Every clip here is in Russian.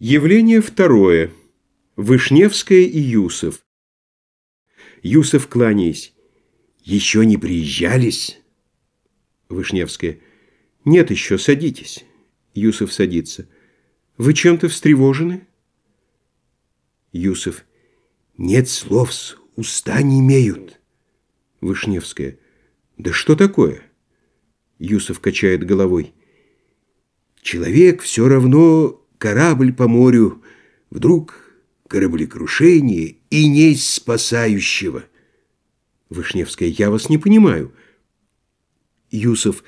Явление второе. Вышневская и Юсов. Юсов, кланяясь. Еще не приезжались? Вышневская. Нет еще, садитесь. Юсов садится. Вы чем-то встревожены? Юсов. Нет слов, уста не имеют. Вышневская. Да что такое? Юсов качает головой. Человек все равно корабль по морю, вдруг кораблекрушение и несть спасающего. Вышневская, я вас не понимаю. Юсов,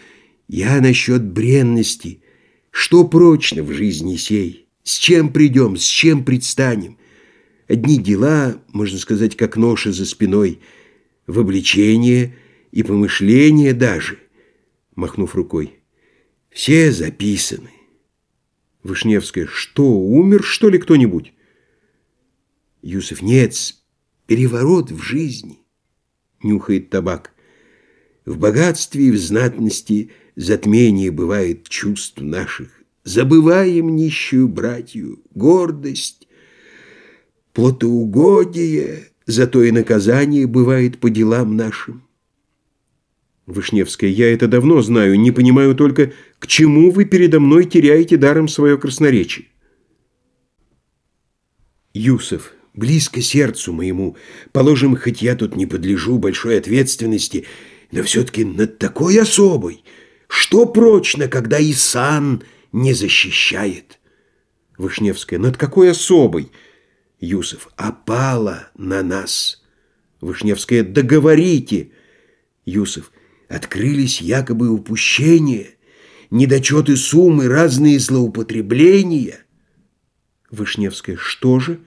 я насчет бренности. Что прочно в жизни сей? С чем придем, с чем предстанем? Одни дела, можно сказать, как ноша за спиной, в обличение и помышление даже, махнув рукой. Все записаны. Вышневская. Что, умер, что ли, кто-нибудь? Юсов. Нет, переворот в жизни. Нюхает табак. В богатстве и в знатности затмение бывает чувств наших. Забываем нищую братью, гордость, плотоугодие, зато и наказание бывает по делам нашим. Вышневская, я это давно знаю, не понимаю только, к чему вы передо мной теряете даром свое красноречие. Юсов, близко сердцу моему, положим, хоть я тут не подлежу большой ответственности, но все-таки над такой особой, что прочно, когда и сан не защищает. Вышневская, над какой особой? Юсов, опала на нас. Вышневская, договорите. Юсов, Открылись якобы упущения, недочеты суммы, разные злоупотребления. Вышневская, что же?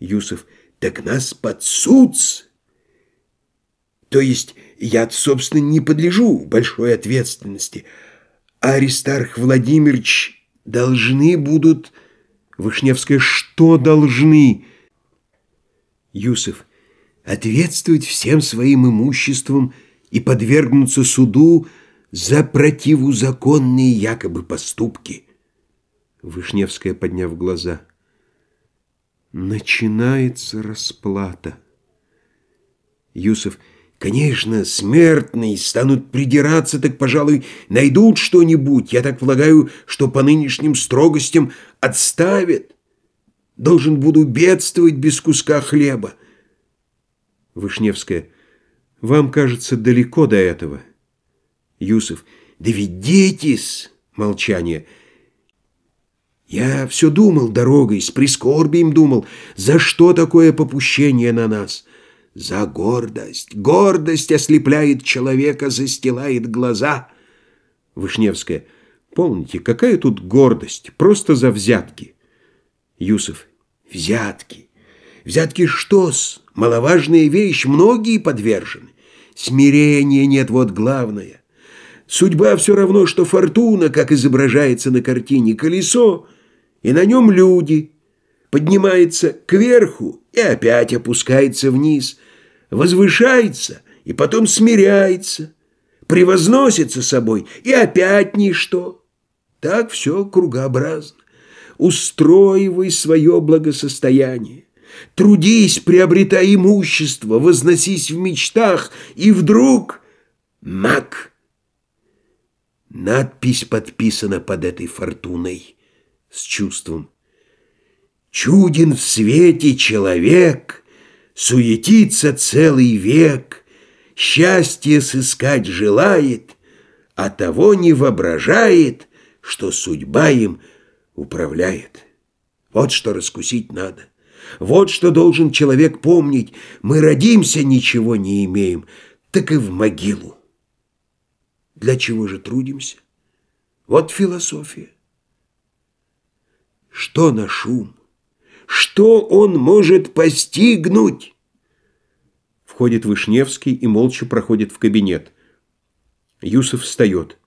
Юсов, так нас под суд. То есть я, собственно, не подлежу большой ответственности. А Аристарх Владимирович должны будут... Вышневская, что должны? Юсов, ответствовать всем своим имуществом – и подвергнуться суду за противозаконные якобы поступки. Вышневская, подняв глаза. Начинается расплата. Юсов, конечно, смертные станут придираться, так, пожалуй, найдут что-нибудь. Я так полагаю, что по нынешним строгостям отставят. Должен буду бедствовать без куска хлеба. Вышневская, вам, кажется, далеко до этого. Юсов. Детис! Молчание. Я все думал дорогой, с прискорбием думал, за что такое попущение на нас? За гордость. Гордость ослепляет человека, застилает глаза. Вышневская. Помните, какая тут гордость? Просто за взятки. Юсов. Взятки. Взятки что-с? Маловажная вещь, многие подвержены. Смирения нет, вот главное. Судьба все равно, что фортуна, как изображается на картине, колесо, и на нем люди. Поднимается кверху и опять опускается вниз, возвышается и потом смиряется, превозносится собой и опять ничто. Так все кругообразно. Устроивай свое благосостояние. Трудись, приобретай имущество, возносись в мечтах, и вдруг маг. Надпись подписана под этой фортуной с чувством. Чуден в свете человек, суетится целый век, счастье сыскать желает, а того не воображает, что судьба им управляет. Вот что раскусить надо. Вот что должен человек помнить. Мы родимся, ничего не имеем, так и в могилу. Для чего же трудимся? Вот философия. Что на шум? Что он может постигнуть? Входит Вышневский и молча проходит в кабинет. Юсов встает.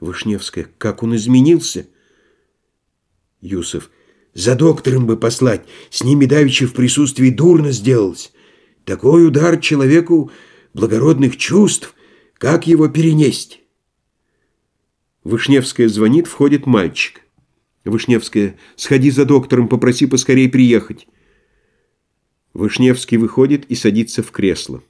Вышневская, как он изменился? Юсов, за доктором бы послать, с ними давеча в присутствии дурно сделалось. Такой удар человеку благородных чувств, как его перенести? Вышневская звонит, входит мальчик. Вышневская, сходи за доктором, попроси поскорей приехать. Вышневский выходит и садится в кресло.